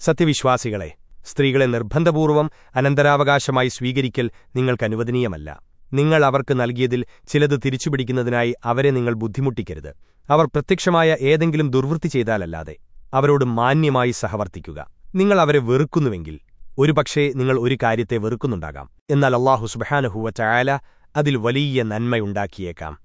സത്യവിശ്വാസികളെ സ്ത്രീകളെ നിർബന്ധപൂർവം അനന്തരാവകാശമായി സ്വീകരിക്കൽ നിങ്ങൾക്കനുവദനീയമല്ല നിങ്ങൾ അവർക്ക് നൽകിയതിൽ ചിലത് തിരിച്ചുപിടിക്കുന്നതിനായി അവരെ നിങ്ങൾ ബുദ്ധിമുട്ടിക്കരുത്. അവർ പ്രത്യക്ഷമായ ഏതെങ്കിലും ദുർവൃത്തി ചെയ്താലല്ലാതെ അവരോട് മാന്യമായി സഹവർത്തിക്കുക. നിങ്ങൾ അവരെ വെറുക്കുന്നുവെങ്കിൽ ഒരുപക്ഷേ നിങ്ങൾ ഒരു കാര്യത്തെ വെറുക്കുന്നുണ്ടാകാം. എന്നാൽ അള്ളാഹു സുബഹാനഹുവ ചായാല അതിൽ വലിയ നന്മയുണ്ടാക്കിയേക്കാം.